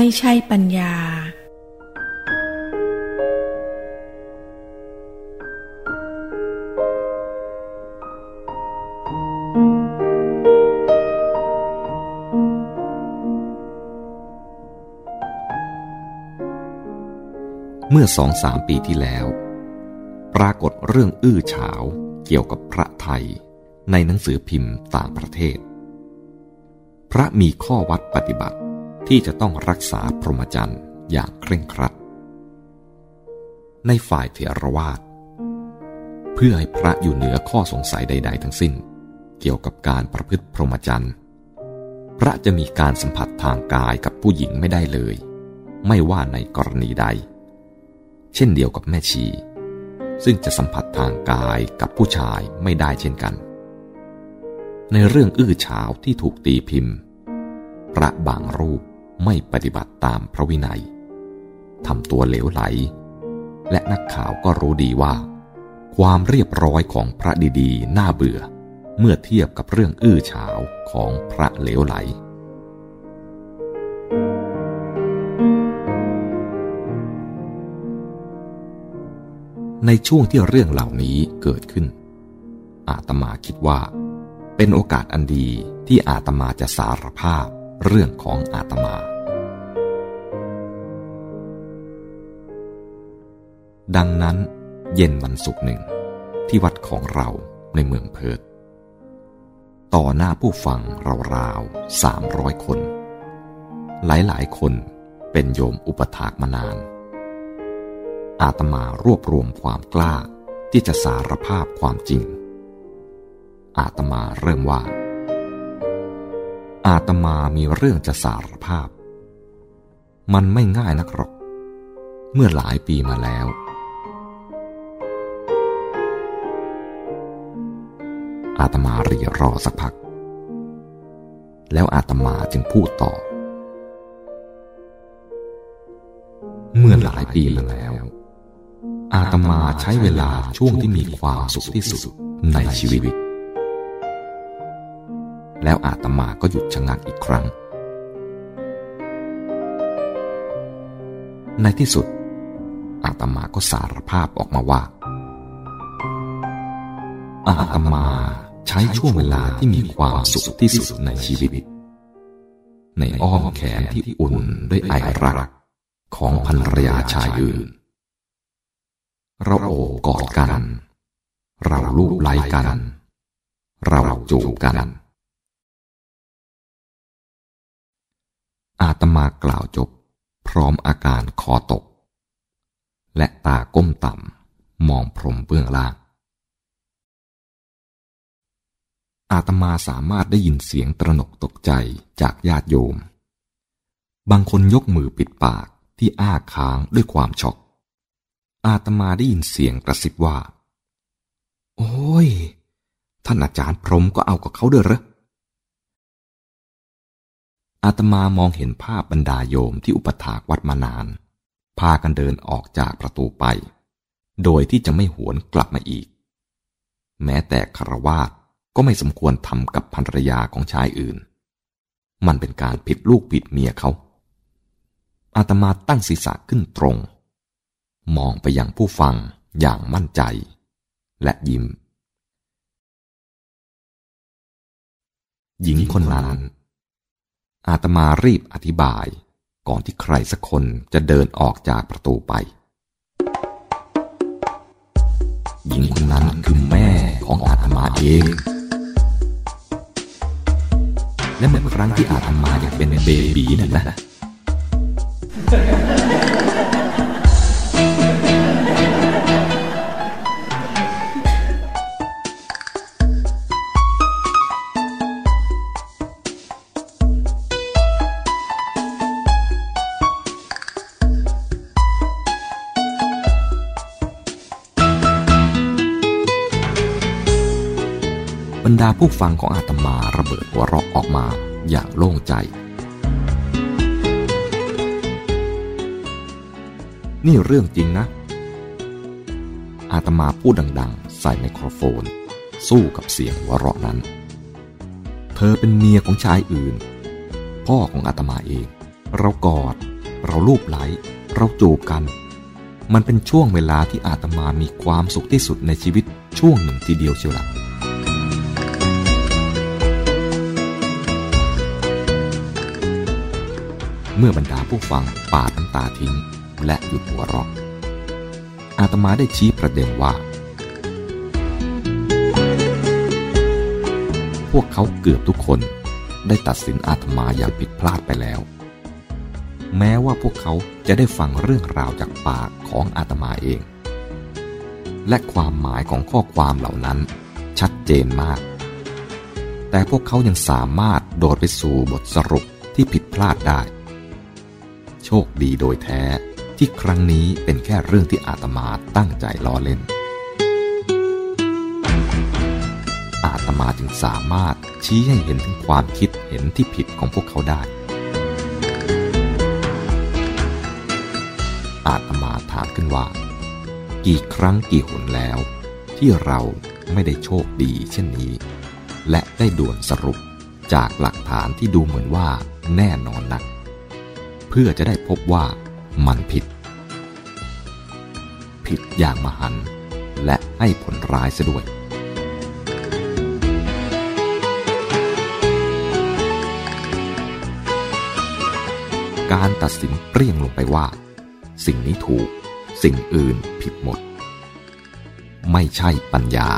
ไม่ใช่ปัญญา เมื่อสองสามปีที่แล้ว ปรากฏเรื่องอื้อฉาวเกี่ยวกับพระไทยในหนังสือพิมพ์ต่างประเทศ พระมีข้อวัดปฏิบัติ ที่จะต้องรักษาพรหมจรรย์อย่างเคร่งครัด ในฝ่ายเถรวาทเพื่อให้พระอยู่เหนือข้อสงสัยใด ๆ ทั้งสิ้น เกี่ยวกับการประพฤติพรหมจรรย์พระจะมีการสัมผัสทางกายกับผู้หญิงไม่ได้เลย ไม่ว่าในกรณีใด เช่นเดียวกับแม่ชี ซึ่งจะสัมผัสทางกายกับผู้ชายไม่ได้เช่นกัน ในเรื่องอื้อฉาวที่ถูกตีพิมพ์ พระบางรูป ไม่ปฏิบัติตามพระวินัยทำตัวเหลวไหล และนักข่าวก็รู้ดีว่า ความเรียบร้อยของพระดีๆ น่าเบื่อ เมื่อเทียบกับเรื่องอื้อฉาวของพระเหลวไหล ในช่วงที่เรื่องเหล่านี้เกิดขึ้น อาตมาคิดว่า เป็นโอกาสอันดีที่อาตมาจะสารภาพ เรื่องของอาตมา ดังนั้นเย็นวันศุกร์หนึ่ง ที่วัดของเราในเมืองเพิร์ตต่อหน้าผู้ฟังราวๆสามร้อยคน หลายๆ คนเป็นโยมอุปถากมานาน อาตมารวบรวมความกล้าที่จะสารภาพความจริง อาตมาเริ่มว่า อาตมามีเรื่องจะสารภาพ มันไม่ง่ายนักหรอก เมื่อหลายปีมาแล้ว อาตมาเรียรอสักพัก แล้วอาตมาจึงพูดต่อ เมื่อหลายปีมาแล้ว อาตมาใช้เวลาช่วงที่มีความสุขที่สุดในชีวิต แล้วอาตมาก็หยุดชะงักอีกครั้ง ในที่สุด อาตมาก็สารภาพออกมาว่า อาตมาใช้ช่วงเวลาที่มีความสุขที่สุดในชีวิต ในอ้อมแขนที่อุ่นด้วยไอรักของภรรยาชายอื่น เราโอบกอดกัน เราลูบไล้กัน เราจูบกัน อาตมากล่าวจบ พร้อมอาการคอตก และตาก้มต่ำมองพรมเบื้องล่าง อาตมาสามารถได้ยินเสียงตระหนกตกใจจากญาติโยม บางคนยกมือปิดปากที่อ้าค้างด้วยความช็อก อาตมาได้ยินเสียงกระซิบว่า โอ้ย ท่านอาจารย์พรมก็เอากับเขาเด้อเหรอ อาตมามองเห็นภาพบรรดาโยมที่อุปถากวัดมานาน พากันเดินออกจากประตูไป โดยที่จะไม่หวนกลับมาอีก แม้แต่คารวาสก็ไม่สมควรทำกับภรรยาของชายอื่น มันเป็นการผิดลูกผิดเมียเขา อาตมาตั้งศีรษะขึ้นตรง มองไปยังผู้ฟังอย่างมั่นใจ และยิ้ม หญิงคนนั้น อาตมารีบอธิบาย ก่อนที่ใครสักคนจะเดินออกจากประตูไป หญิงคนนั้นคือแม่ของอาตมาเองและเมื่อครั้งที่อาตมายังเป็นเบบีนั่นนะ ดาผู้ฟังของอาตมาระเบิดหัวเราะออกมาอย่างโล่งใจ นี่เรื่องจริงนะ อาตมาพูดดังๆ ใส่ไมโครโฟน สู้กับเสียงหัวเราะนั้น เธอเป็นเมียของชายอื่น พ่อของอาตมาเอง เรากอด เราลูบไหล เราจูบกัน มันเป็นช่วงเวลาที่อาตมามีความสุขที่สุดในชีวิตช่วงหนึ่งทีเดียวเชียวละ่ะ เมื่อบรรดาผู้ฟังปาดน้ำตาทิ้ง และหยุดหัวเราะอาตมาได้ชี้ประเด็นว่า พวกเขาเกือบทุกคนได้ตัดสินอาตมาอย่างผิดพลาดไปแล้ว แม้ว่าพวกเขาจะได้ฟังเรื่องราวจากปากของอาตมาเอง และความหมายของข้อความเหล่านั้นชัดเจนมาก แต่พวกเขายังสามารถโดดไปสู่บทสรุปที่ผิดพลาดได้ โชคดีโดยแท้ ที่ครั้งนี้เป็นแค่เรื่องที่อาตมาตั้งใจล้อเล่น อาตมาจึงสามารถชี้ให้เห็นถึงความคิดเห็นที่ผิดของพวกเขาได้ อาตมาถามขึ้นว่า กี่ครั้งกี่หนแล้ว ที่เราไม่ได้โชคดีเช่นนี้ และได้ด่วนสรุปจากหลักฐานที่ดูเหมือนว่าแน่นอนนัก เพื่อจะได้พบว่ามันผิด ผิดอย่างมหันและให้ผลร้ายซะด้วย การตัดสินเปรี้ยงลงไปว่า สิ่งนี้ถูก สิ่งอื่นผิดหมด ไม่ใช่ปัญญา